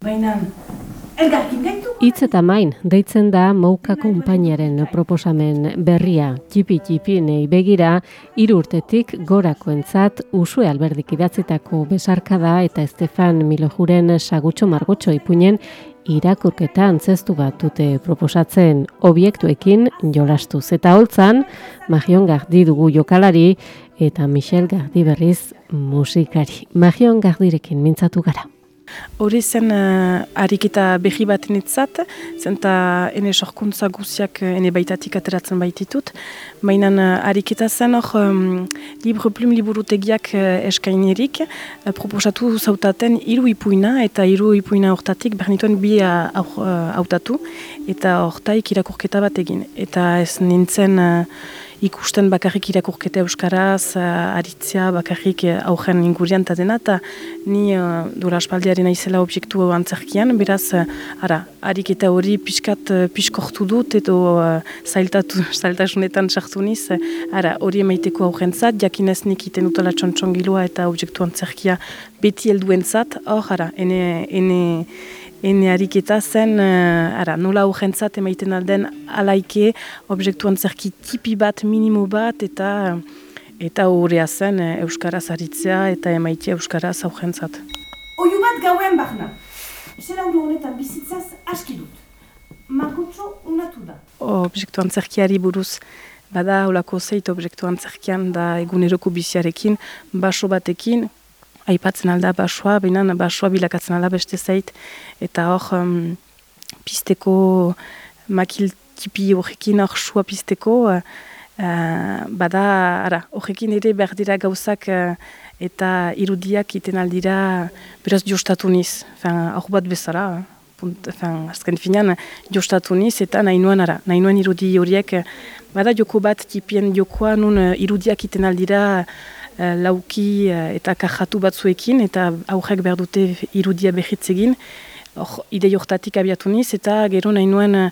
Baina, elgarkin gaitu? Itz eta main, deitzen da Mouka konpainiaren proposamen berria. Txipi txipi nei begira, hiru urtetik gorakoentzat Usue Alberdik idatzitako besarkada eta Estefan Milojuren sagutxo margotxo ipuinen irakurketa antzestu bat dute proposatzen obiektuekin jolastuz. Eta holtzan, Magion Gardi dugu jokalari eta Michel Gardi berriz musikari. Magion Gardirekin mintzatu gara. Hori zen uh, ariketa behi bat nitzat, zenta ene sorkuntza guziak uh, ene baitatik ateratzen baititut. Mainan uh, ariketa zen hor um, Libre Plum liburutegiak uh, eskainerik, uh, proposatu zautaten hiru ipuina eta hiru ipuina hortatik bernituen bi hautatu eta hortaik irakurketa bat egin. Eta ez nintzen ikusten bakarrik irakurketa euskaraz, uh, aritzia bakarrik uh, augen ingurian eta dena, eta ni uh, dura aspaldiaren aizela objektu antzerkian, beraz, ara, ariketa hori pixkat piskortu dut, edo uh, zailtatu, zailtasunetan sartu niz, ara, hori emaiteko augen zat, jakinez nik iten utala txontxongilua eta objektu antzerkia beti helduen zat, hor, ara, ene, ene, Ene ariketa zen, uh, ara, nola urgentzat emaiten alden alaike, objektuan zerki tipi bat, minimo bat, eta eta horrea zen uh, Euskaraz aritzea eta emaitea Euskaraz aurrentzat. Oiu bat gauen barna. Zera honetan bizitzaz aski dut. Margotxo unatu da. Objektuan zerkiari buruz, bada holako zeit objektuan zerkian da eguneroko biziarekin, baso batekin, aipatzen alda basoa, baina basoa bilakatzen alda beste zait, eta hor um, pisteko makil tipi horrekin hor sua pisteko, uh, bada, ara, horrekin ere behar dira gauzak uh, eta irudiak iten aldira beraz jostatu niz, hor bat bezala, fin, azken finean jostatu niz, eta nahi nuen, ara, nahi nuen irudi horiek, bada joko bat tipien jokoa nun irudiak iten aldira, Eh, lauki uh, eta kajatu batzuekin, eta aurrek behar dute irudia behitzegin. Or, ide jortatik abiatu niz, eta gero nahi nuen uh,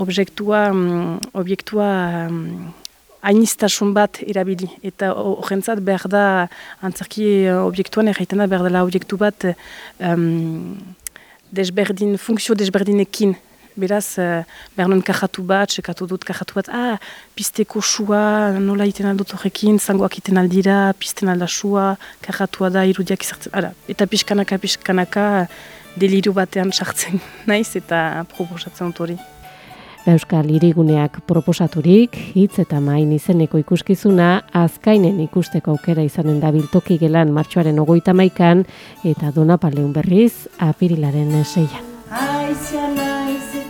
objektua, um, objektua um, bat erabili. Eta horrentzat behar da, antzerki objektuan erraiten da behar dela objektu bat um, desberdin, funkzio desberdinekin Beraz, uh, behar nuen kajatu bat, sekatu dut kajatu bat, ah, pisteko sua, nola iten aldut horrekin, zangoak iten aldira, pisten alda sua, kajatua da, irudiak izartzen, ara, eta pixkanaka, pixkanaka, deliru batean sartzen naiz eta proposatzen dut hori. Euskal Iriguneak proposaturik, hitz eta main izeneko ikuskizuna, azkainen ikusteko aukera izanen da biltoki gelan martxoaren ogoita maikan, eta donapaleun berriz, apirilaren seian. Besarkada lundu da,